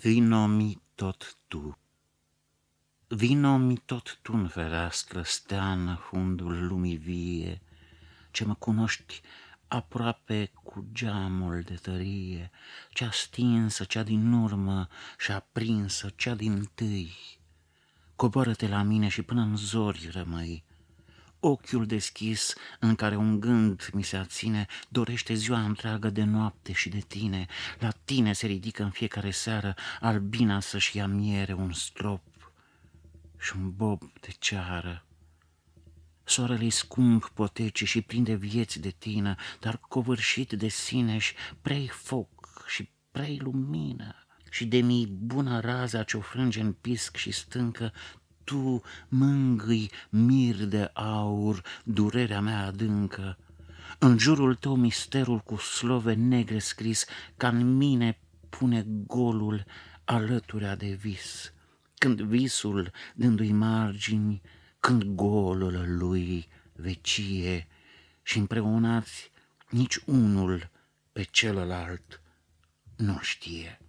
Vino-mi tot tu, vino-mi tot tu în fereastră, steană, fundul lumii vie, ce mă cunoști aproape cu geamul de tărie, cea stinsă, cea din urmă și aprinsă, cea din tâi. Coboară-te la mine și până în zori rămâi, Ochiul deschis în care un gând mi se aține, dorește ziua întreagă de noapte și de tine. La tine se ridică în fiecare seară albina să-și ia miere un strop și un bob de ceară. Soarele-i scump potece și prinde vieți de tine, dar covârșit de sine și prei foc și prei lumină. Și de mii bună raza ce-o frânge în pisc și stâncă, tu mângâi mir de aur durerea mea adâncă. În jurul tău misterul cu slove negre scris, ca în mine pune golul alăturea de vis. Când visul dându-i margini, când golul lui vecie și împreunați nici unul pe celălalt nu știe.